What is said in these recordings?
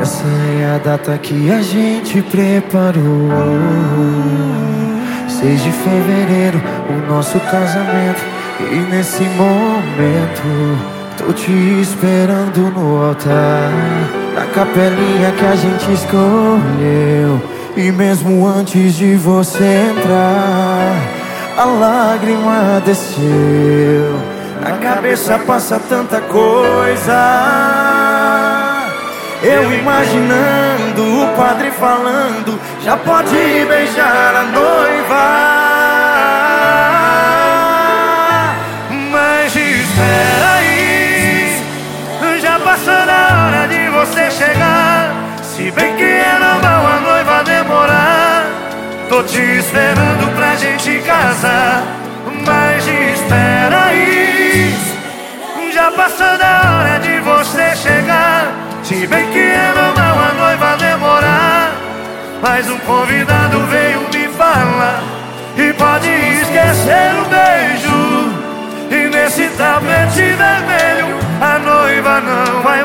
Essa é a data que a gente preparou. 6 de fevereiro, o nosso casamento. E nesse momento, tô te esperando no altar. Na capelinha que a gente escolheu. E mesmo antes de você entrar, a lágrima desceu. Na cabeça passa tanta coisa. Eu imaginando o padre falando, já pode beijar a noiva. Mas espera aí, já passou na hora de você chegar. Se bem que é normal a noiva demorar, tô te esperando gente casar. Mas espera aí, já passou na hora de você chegar. Se bem que é normal a noiva demorar Mas um convidado veio me falar E pode esquecer o beijo E nesse tapete vermelho A noiva não vai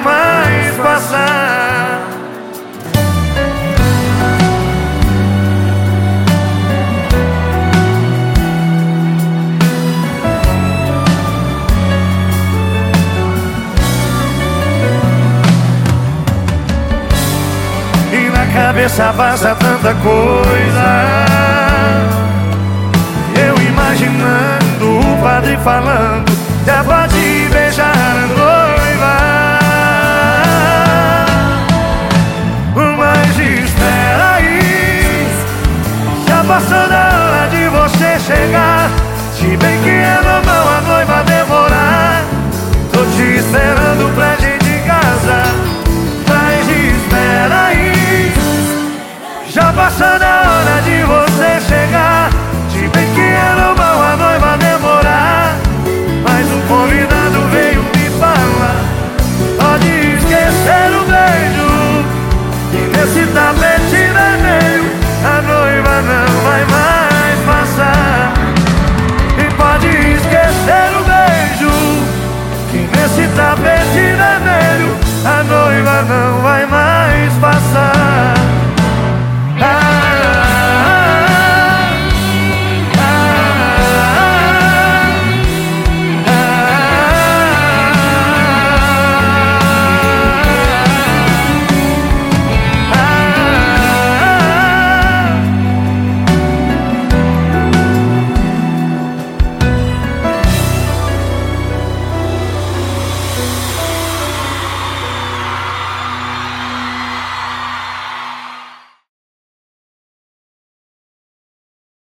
cabeça passa tanta coisa. Eu imaginando o padre falando